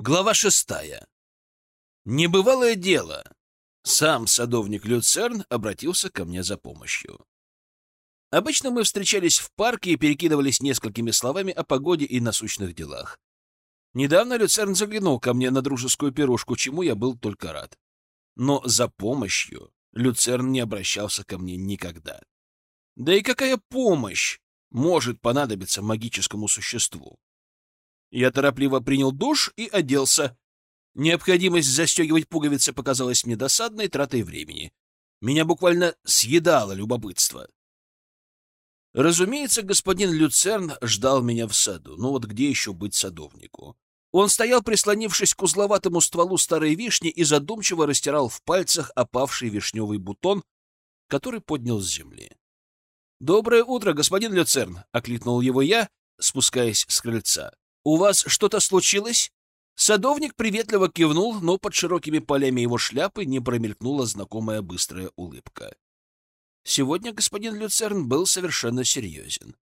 Глава шестая. Небывалое дело. Сам садовник Люцерн обратился ко мне за помощью. Обычно мы встречались в парке и перекидывались несколькими словами о погоде и насущных делах. Недавно Люцерн заглянул ко мне на дружескую пирушку, чему я был только рад. Но за помощью Люцерн не обращался ко мне никогда. Да и какая помощь может понадобиться магическому существу? Я торопливо принял душ и оделся. Необходимость застегивать пуговицы показалась мне досадной тратой времени. Меня буквально съедало любопытство. Разумеется, господин Люцерн ждал меня в саду. Ну вот где еще быть садовнику? Он стоял, прислонившись к узловатому стволу старой вишни и задумчиво растирал в пальцах опавший вишневый бутон, который поднял с земли. «Доброе утро, господин Люцерн!» — окликнул его я, спускаясь с крыльца. «У вас что-то случилось?» Садовник приветливо кивнул, но под широкими полями его шляпы не промелькнула знакомая быстрая улыбка. Сегодня господин Люцерн был совершенно серьезен.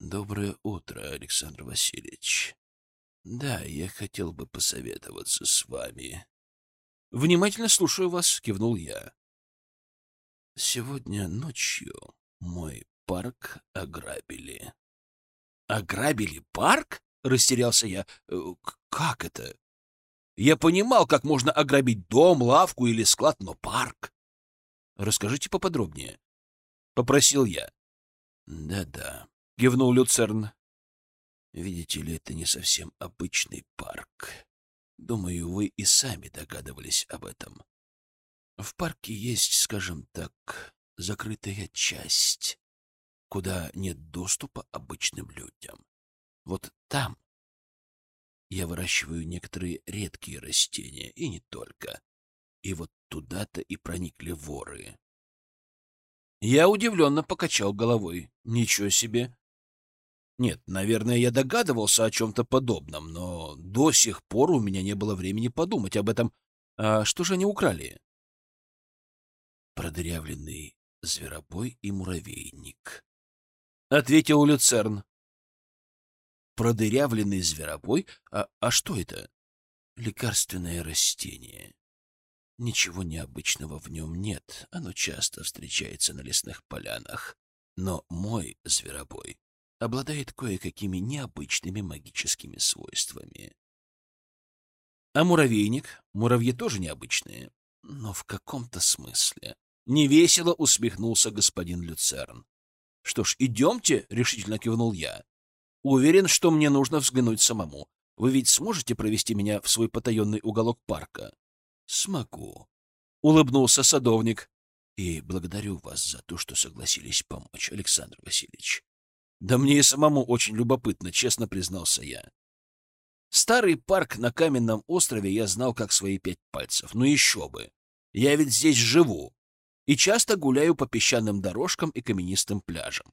«Доброе утро, Александр Васильевич. Да, я хотел бы посоветоваться с вами». «Внимательно слушаю вас», — кивнул я. «Сегодня ночью мой парк ограбили». «Ограбили парк?» — растерялся я. «Э, «Как это?» Я понимал, как можно ограбить дом, лавку или склад, но парк. Расскажите поподробнее. Попросил я. Да-да, кивнул Люцерн. Видите ли, это не совсем обычный парк. Думаю, вы и сами догадывались об этом. В парке есть, скажем так, закрытая часть, куда нет доступа обычным людям. Вот там я выращиваю некоторые редкие растения, и не только. И вот туда-то и проникли воры. Я удивленно покачал головой. Ничего себе! Нет, наверное, я догадывался о чем-то подобном, но до сих пор у меня не было времени подумать об этом. А что же они украли? Продырявленный зверобой и муравейник. Ответил Люцерн продырявленный зверобой? А, а что это? Лекарственное растение. Ничего необычного в нем нет, оно часто встречается на лесных полянах. Но мой зверобой обладает кое-какими необычными магическими свойствами. А муравейник? Муравьи тоже необычные, но в каком-то смысле. Невесело усмехнулся господин Люцерн. — Что ж, идемте, — решительно кивнул я. Уверен, что мне нужно взглянуть самому. Вы ведь сможете провести меня в свой потаенный уголок парка? — Смогу, — улыбнулся садовник. — И благодарю вас за то, что согласились помочь, Александр Васильевич. Да мне и самому очень любопытно, честно признался я. Старый парк на каменном острове я знал как свои пять пальцев. Ну еще бы! Я ведь здесь живу и часто гуляю по песчаным дорожкам и каменистым пляжам.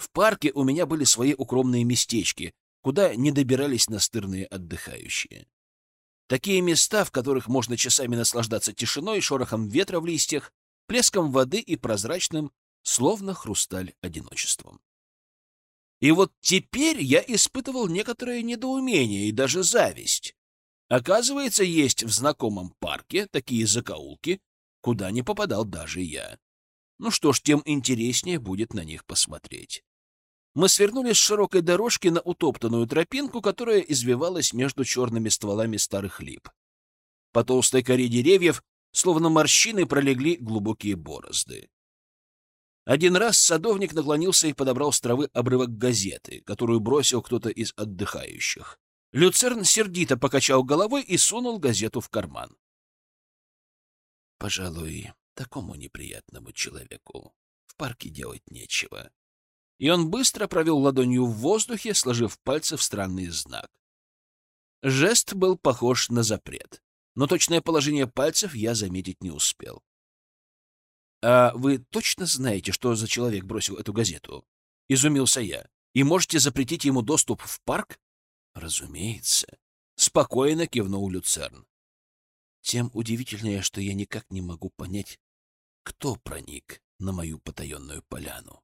В парке у меня были свои укромные местечки, куда не добирались настырные отдыхающие. Такие места, в которых можно часами наслаждаться тишиной, шорохом ветра в листьях, плеском воды и прозрачным, словно хрусталь, одиночеством. И вот теперь я испытывал некоторое недоумение и даже зависть. Оказывается, есть в знакомом парке такие закоулки, куда не попадал даже я. Ну что ж, тем интереснее будет на них посмотреть мы свернули с широкой дорожки на утоптанную тропинку, которая извивалась между черными стволами старых лип. По толстой коре деревьев, словно морщины, пролегли глубокие борозды. Один раз садовник наклонился и подобрал с травы обрывок газеты, которую бросил кто-то из отдыхающих. Люцерн сердито покачал головой и сунул газету в карман. «Пожалуй, такому неприятному человеку в парке делать нечего», и он быстро провел ладонью в воздухе, сложив пальцы в странный знак. Жест был похож на запрет, но точное положение пальцев я заметить не успел. — А вы точно знаете, что за человек бросил эту газету? — изумился я. — И можете запретить ему доступ в парк? — Разумеется. Спокойно кивнул Люцерн. Тем удивительнее, что я никак не могу понять, кто проник на мою потаенную поляну.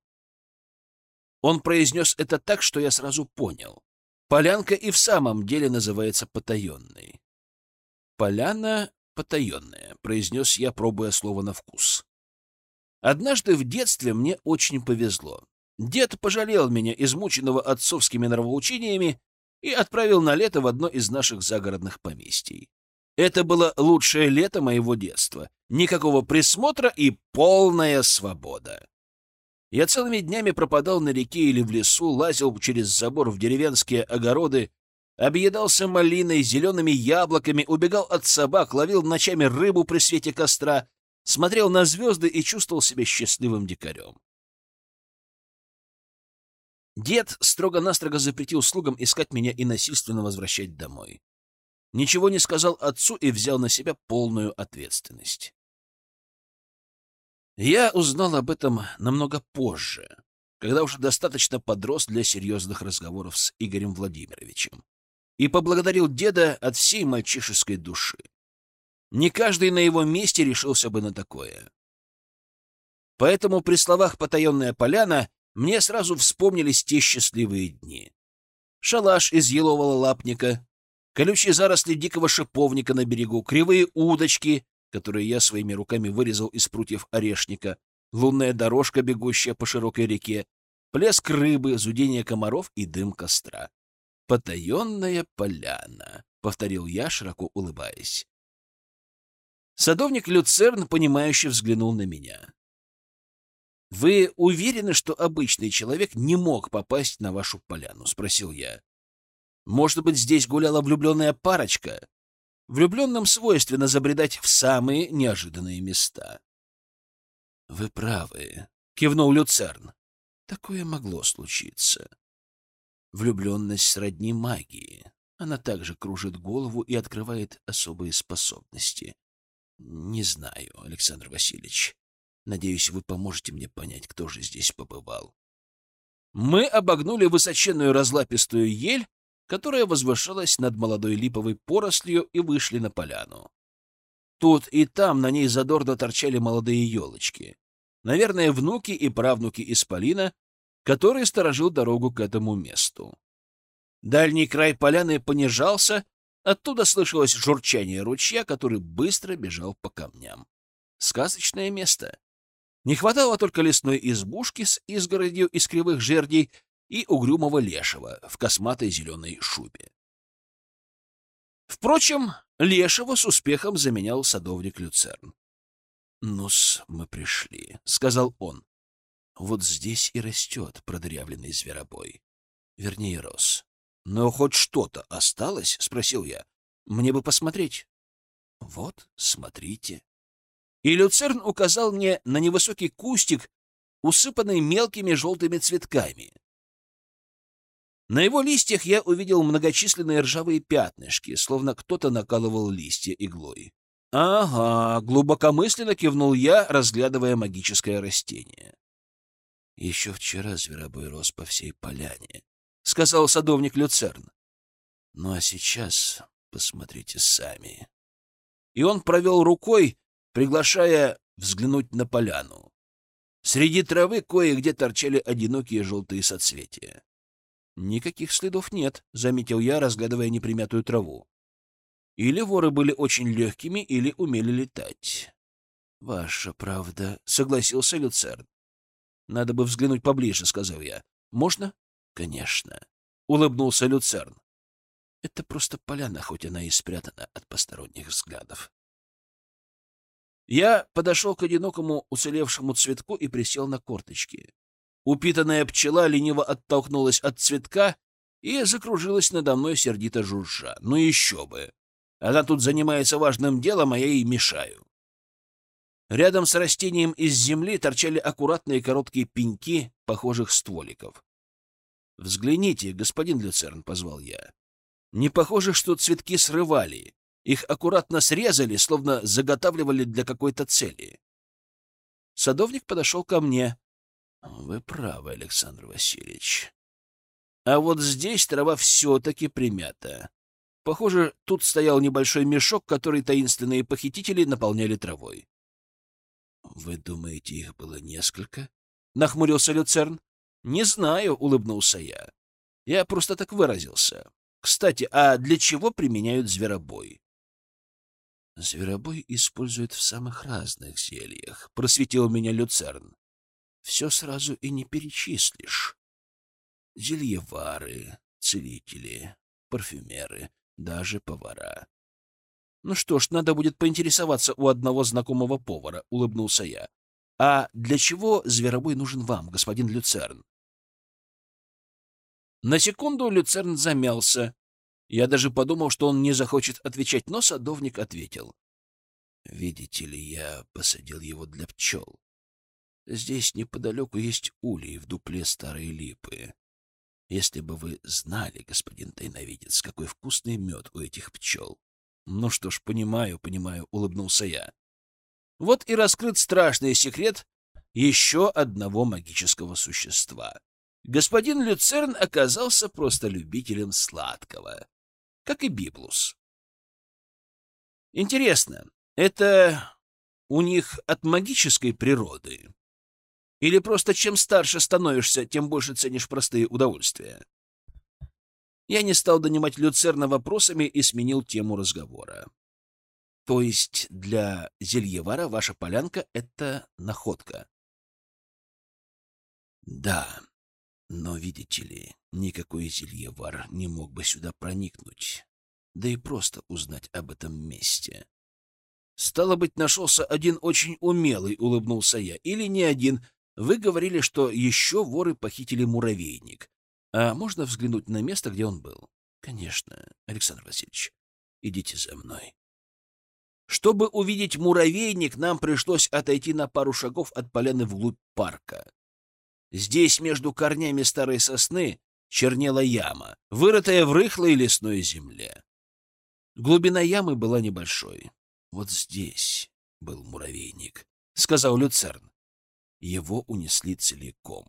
Он произнес это так, что я сразу понял. Полянка и в самом деле называется потаенной. Поляна потаенная, произнес я, пробуя слово на вкус. Однажды в детстве мне очень повезло. Дед пожалел меня, измученного отцовскими нравоучениями, и отправил на лето в одно из наших загородных поместий. Это было лучшее лето моего детства. Никакого присмотра и полная свобода. Я целыми днями пропадал на реке или в лесу, лазил через забор в деревенские огороды, объедался малиной, зелеными яблоками, убегал от собак, ловил ночами рыбу при свете костра, смотрел на звезды и чувствовал себя счастливым дикарем. Дед строго-настрого запретил слугам искать меня и насильственно возвращать домой. Ничего не сказал отцу и взял на себя полную ответственность. Я узнал об этом намного позже, когда уже достаточно подрос для серьезных разговоров с Игорем Владимировичем, и поблагодарил деда от всей мальчишеской души. Не каждый на его месте решился бы на такое. Поэтому при словах «потаенная поляна» мне сразу вспомнились те счастливые дни. Шалаш из елового лапника, колючие заросли дикого шиповника на берегу, кривые удочки, которые я своими руками вырезал из прутьев орешника, лунная дорожка, бегущая по широкой реке, плеск рыбы, зудение комаров и дым костра. «Потаенная поляна», — повторил я, широко улыбаясь. Садовник Люцерн, понимающе взглянул на меня. «Вы уверены, что обычный человек не мог попасть на вашу поляну?» — спросил я. «Может быть, здесь гуляла влюбленная парочка?» Влюбленным свойственно забредать в самые неожиданные места. — Вы правы, — кивнул Люцерн. — Такое могло случиться. Влюбленность сродни магии. Она также кружит голову и открывает особые способности. Не знаю, Александр Васильевич. Надеюсь, вы поможете мне понять, кто же здесь побывал. Мы обогнули высоченную разлапистую ель которая возвышалась над молодой липовой порослью, и вышли на поляну. Тут и там на ней задорно торчали молодые елочки. Наверное, внуки и правнуки Исполина, который сторожил дорогу к этому месту. Дальний край поляны понижался, оттуда слышалось журчание ручья, который быстро бежал по камням. Сказочное место. Не хватало только лесной избушки с изгородью из кривых жердей и угрюмого лешего в косматой зеленой шубе. Впрочем, лешего с успехом заменял садовник Люцерн. «Ну-с, мы пришли», — сказал он. «Вот здесь и растет продырявленный зверобой. Вернее, рос. Но хоть что-то осталось?» — спросил я. «Мне бы посмотреть». «Вот, смотрите». И Люцерн указал мне на невысокий кустик, усыпанный мелкими желтыми цветками. На его листьях я увидел многочисленные ржавые пятнышки, словно кто-то накалывал листья иглой. «Ага», — глубокомысленно кивнул я, разглядывая магическое растение. «Еще вчера зверобой рос по всей поляне», — сказал садовник Люцерн. «Ну а сейчас посмотрите сами». И он провел рукой, приглашая взглянуть на поляну. Среди травы кое-где торчали одинокие желтые соцветия. Никаких следов нет, заметил я, разглядывая непримятую траву. Или воры были очень легкими, или умели летать. Ваша правда, согласился Люцерн. Надо бы взглянуть поближе, сказал я. Можно? Конечно, улыбнулся Люцерн. Это просто поляна, хоть она и спрятана от посторонних взглядов. Я подошел к одинокому уцелевшему цветку и присел на корточки. Упитанная пчела лениво оттолкнулась от цветка и закружилась надо мной сердито жужжа. Ну еще бы! Она тут занимается важным делом, а я ей мешаю. Рядом с растением из земли торчали аккуратные короткие пеньки, похожих стволиков. «Взгляните, господин Люцерн», — позвал я. «Не похоже, что цветки срывали. Их аккуратно срезали, словно заготавливали для какой-то цели». Садовник подошел ко мне, вы правы, Александр Васильевич. А вот здесь трава все-таки примята. Похоже, тут стоял небольшой мешок, который таинственные похитители наполняли травой. — Вы думаете, их было несколько? — нахмурился Люцерн. — Не знаю, — улыбнулся я. Я просто так выразился. Кстати, а для чего применяют зверобой? Зверобой используют в самых разных зельях, просветил меня Люцерн. Все сразу и не перечислишь. Зельевары, целители, парфюмеры, даже повара. Ну что ж, надо будет поинтересоваться у одного знакомого повара, улыбнулся я. А для чего зверобой нужен вам, господин Люцерн? На секунду Люцерн замялся. Я даже подумал, что он не захочет отвечать, но садовник ответил. Видите ли, я посадил его для пчел. Здесь неподалеку есть улей в дупле старой липы. Если бы вы знали, господин тайновидец, какой вкусный мед у этих пчел. Ну что ж, понимаю, понимаю, улыбнулся я. Вот и раскрыт страшный секрет еще одного магического существа. Господин Люцерн оказался просто любителем сладкого, как и Библус. Интересно, это у них от магической природы? Или просто чем старше становишься, тем больше ценишь простые удовольствия? Я не стал донимать Люцерна вопросами и сменил тему разговора. То есть для зельевара ваша полянка — это находка? Да, но, видите ли, никакой зельевар не мог бы сюда проникнуть, да и просто узнать об этом месте. Стало быть, нашелся один очень умелый, улыбнулся я, или не один, вы говорили, что еще воры похитили муравейник. А можно взглянуть на место, где он был? Конечно, Александр Васильевич. Идите за мной. Чтобы увидеть муравейник, нам пришлось отойти на пару шагов от поляны вглубь парка. Здесь, между корнями старой сосны, чернела яма, вырытая в рыхлой лесной земле. Глубина ямы была небольшой. Вот здесь был муравейник, — сказал Люцерн. Его унесли целиком.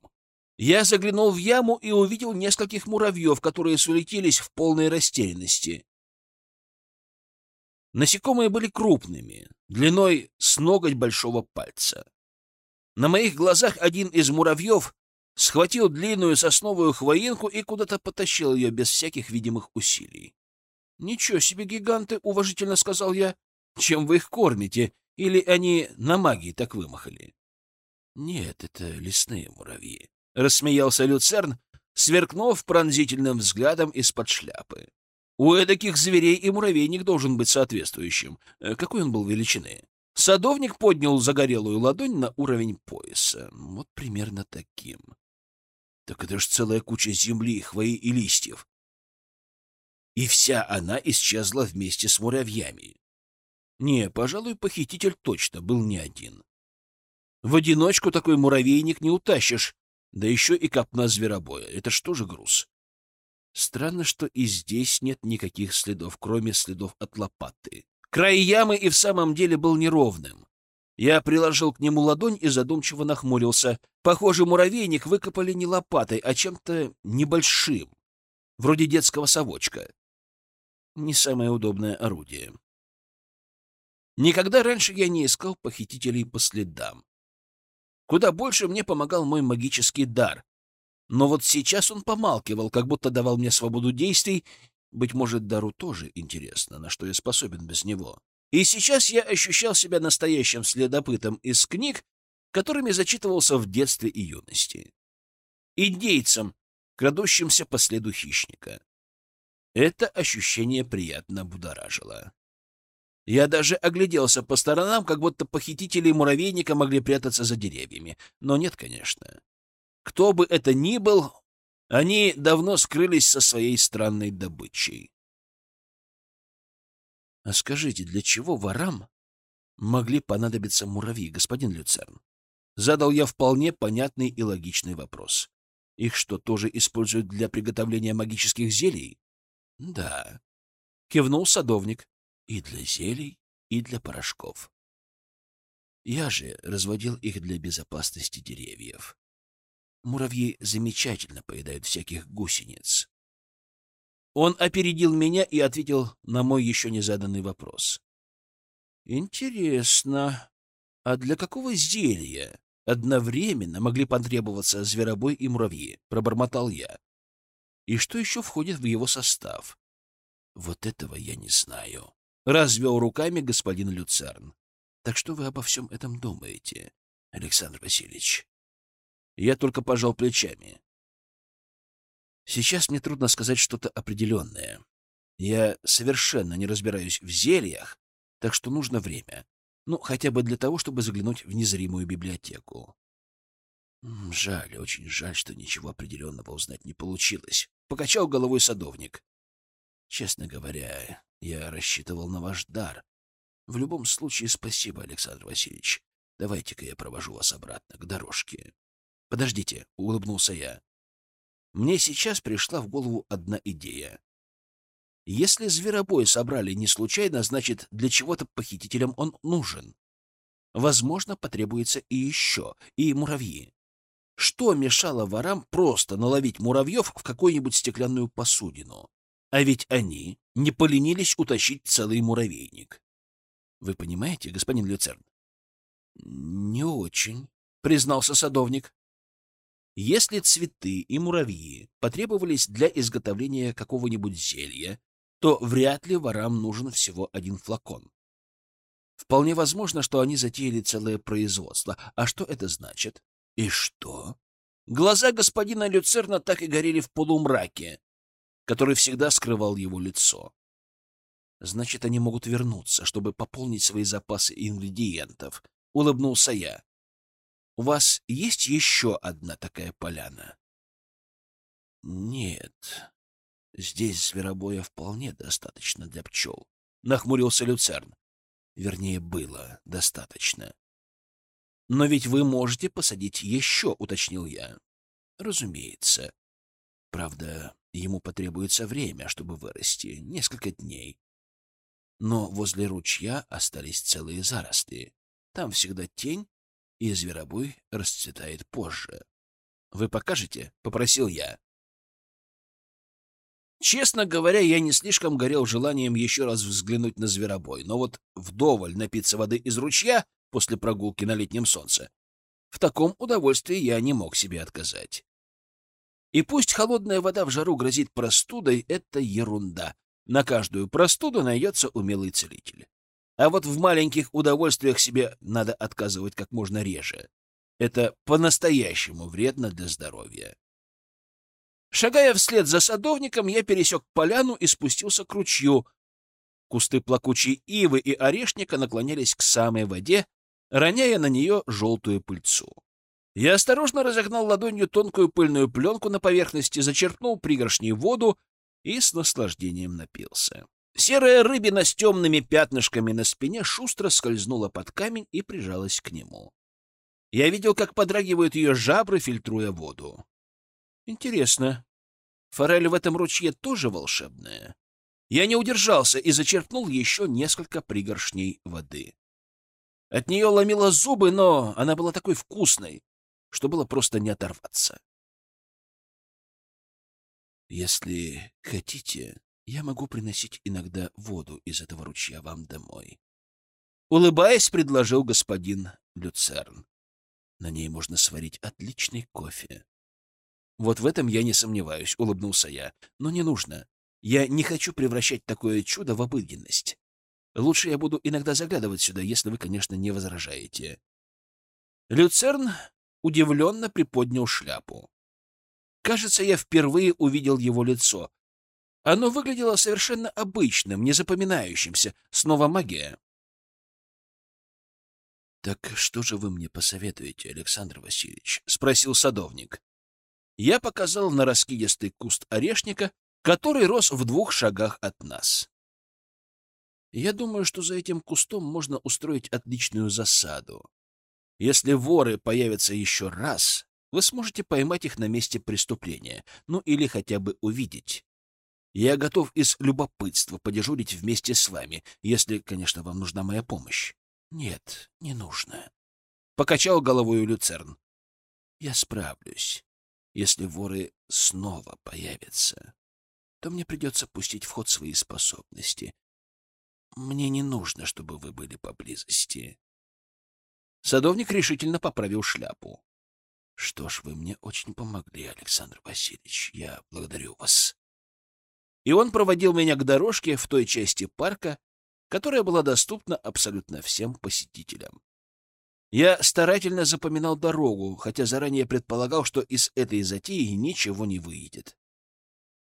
Я заглянул в яму и увидел нескольких муравьев, которые сулетились в полной растерянности. Насекомые были крупными, длиной с ноготь большого пальца. На моих глазах один из муравьев схватил длинную сосновую хвоинку и куда-то потащил ее без всяких видимых усилий. — Ничего себе, гиганты! — уважительно сказал я. — Чем вы их кормите? Или они на магии так вымахали? Нет, это лесные муравьи, — рассмеялся Люцерн, сверкнув пронзительным взглядом из-под шляпы. У эдаких зверей и муравейник должен быть соответствующим. Э, какой он был величины? Садовник поднял загорелую ладонь на уровень пояса. Вот примерно таким. Так это ж целая куча земли, хвои и листьев. И вся она исчезла вместе с муравьями. Не, пожалуй, похититель точно был не один. В одиночку такой муравейник не утащишь, да еще и копна зверобоя. Это что же груз? Странно, что и здесь нет никаких следов, кроме следов от лопаты. Край ямы и в самом деле был неровным. Я приложил к нему ладонь и задумчиво нахмурился. Похоже, муравейник выкопали не лопатой, а чем-то небольшим, вроде детского совочка. Не самое удобное орудие. Никогда раньше я не искал похитителей по следам. Куда больше мне помогал мой магический дар. Но вот сейчас он помалкивал, как будто давал мне свободу действий. Быть может, дару тоже интересно, на что я способен без него. И сейчас я ощущал себя настоящим следопытом из книг, которыми зачитывался в детстве и юности. Индейцем, крадущимся по следу хищника. Это ощущение приятно будоражило. Я даже огляделся по сторонам, как будто похитители муравейника могли прятаться за деревьями. Но нет, конечно. Кто бы это ни был, они давно скрылись со своей странной добычей. А скажите, для чего ворам могли понадобиться муравьи, господин Люцерн? Задал я вполне понятный и логичный вопрос. Их что, тоже используют для приготовления магических зелий? Да. Кивнул садовник. И для зелий, и для порошков. Я же разводил их для безопасности деревьев. Муравьи замечательно поедают всяких гусениц. Он опередил меня и ответил на мой еще не заданный вопрос. «Интересно, а для какого зелья одновременно могли потребоваться зверобой и муравьи?» — пробормотал я. И что еще входит в его состав? Вот этого я не знаю. Развел руками господин Люцерн. Так что вы обо всем этом думаете, Александр Васильевич? Я только пожал плечами. Сейчас мне трудно сказать что-то определенное. Я совершенно не разбираюсь в зельях, так что нужно время. Ну, хотя бы для того, чтобы заглянуть в незримую библиотеку. Жаль, очень жаль, что ничего определенного узнать не получилось. Покачал головой садовник. Честно говоря, я рассчитывал на ваш дар. В любом случае, спасибо, Александр Васильевич. Давайте-ка я провожу вас обратно к дорожке. Подождите, улыбнулся я. Мне сейчас пришла в голову одна идея. Если зверобой собрали не случайно, значит, для чего-то похитителям он нужен. Возможно, потребуется и еще, и муравьи. Что мешало ворам просто наловить муравьев в какую-нибудь стеклянную посудину? А ведь они не поленились утащить целый муравейник. Вы понимаете, господин Люцерн? — Не очень, — признался садовник. Если цветы и муравьи потребовались для изготовления какого-нибудь зелья, то вряд ли ворам нужен всего один флакон. Вполне возможно, что они затеяли целое производство. А что это значит? И что? Глаза господина Люцерна так и горели в полумраке, который всегда скрывал его лицо. Значит, они могут вернуться, чтобы пополнить свои запасы ингредиентов. Улыбнулся я. У вас есть еще одна такая поляна? Нет, Здесь зверобоя вполне достаточно для пчел. Нахмурился Люцерн. Вернее, было достаточно. Но ведь вы можете посадить еще, уточнил я. Разумеется. Правда, ему потребуется время, чтобы вырасти, несколько дней. Но возле ручья остались целые заросты. Там всегда тень, и зверобой расцветает позже. «Вы покажете?» — попросил я. Честно говоря, я не слишком горел желанием еще раз взглянуть на зверобой, но вот вдоволь напиться воды из ручья после прогулки на летнем солнце, в таком удовольствии я не мог себе отказать. И пусть холодная вода в жару грозит простудой, это ерунда. На каждую простуду найдется умелый целитель. А вот в маленьких удовольствиях себе надо отказывать как можно реже. Это по-настоящему вредно для здоровья. Шагая вслед за садовником, я пересек поляну и спустился к ручью. Кусты плакучей ивы и орешника наклонялись к самой воде, роняя на нее желтую пыльцу. Я осторожно разогнал ладонью тонкую пыльную пленку на поверхности, зачерпнул пригоршней воду и с наслаждением напился. Серая рыбина с темными пятнышками на спине шустро скользнула под камень и прижалась к нему. Я видел, как подрагивают ее жабры, фильтруя воду. Интересно, форель в этом ручье тоже волшебная? Я не удержался и зачерпнул еще несколько пригоршней воды. От нее ломило зубы, но она была такой вкусной, что было просто не оторваться. Если хотите, я могу приносить иногда воду из этого ручья вам домой. Улыбаясь, предложил господин Люцерн. На ней можно сварить отличный кофе. Вот в этом я не сомневаюсь, улыбнулся я. Но не нужно. Я не хочу превращать такое чудо в обыденность. Лучше я буду иногда заглядывать сюда, если вы, конечно, не возражаете. Люцерн удивленно приподнял шляпу. Кажется, я впервые увидел его лицо. Оно выглядело совершенно обычным, незапоминающимся. Снова магия. «Так что же вы мне посоветуете, Александр Васильевич?» — спросил садовник я показал на раскидистый куст орешника, который рос в двух шагах от нас. Я думаю, что за этим кустом можно устроить отличную засаду. Если воры появятся еще раз, вы сможете поймать их на месте преступления, ну или хотя бы увидеть. Я готов из любопытства подежурить вместе с вами, если, конечно, вам нужна моя помощь. Нет, не нужно. Покачал головой Люцерн. Я справлюсь. Если воры снова появятся, то мне придется пустить в ход свои способности. Мне не нужно, чтобы вы были поблизости. Садовник решительно поправил шляпу. Что ж, вы мне очень помогли, Александр Васильевич. Я благодарю вас. И он проводил меня к дорожке в той части парка, которая была доступна абсолютно всем посетителям. Я старательно запоминал дорогу, хотя заранее предполагал, что из этой затеи ничего не выйдет.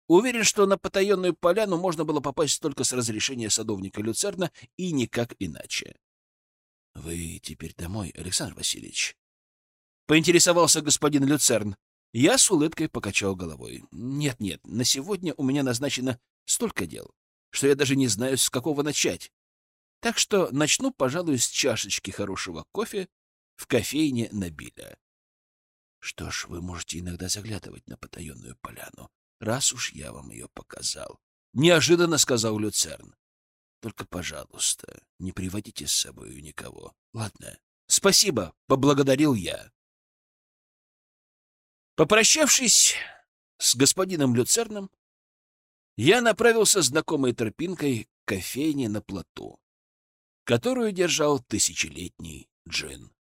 Уверен, что на потаенную поляну можно было попасть только с разрешения садовника Люцерна и никак иначе. — Вы теперь домой, Александр Васильевич? — поинтересовался господин Люцерн. Я с улыбкой покачал головой. «Нет-нет, на сегодня у меня назначено столько дел, что я даже не знаю, с какого начать. Так что начну, пожалуй, с чашечки хорошего кофе в кофейне Набиля. Что ж, вы можете иногда заглядывать на потаенную поляну, раз уж я вам ее показал. Неожиданно сказал Люцерн. Только, пожалуйста, не приводите с собой никого. Ладно. Спасибо, поблагодарил я. Попрощавшись с господином Люцерном, я направился знакомой тропинкой к кофейне на плоту, которую держал тысячелетний джин.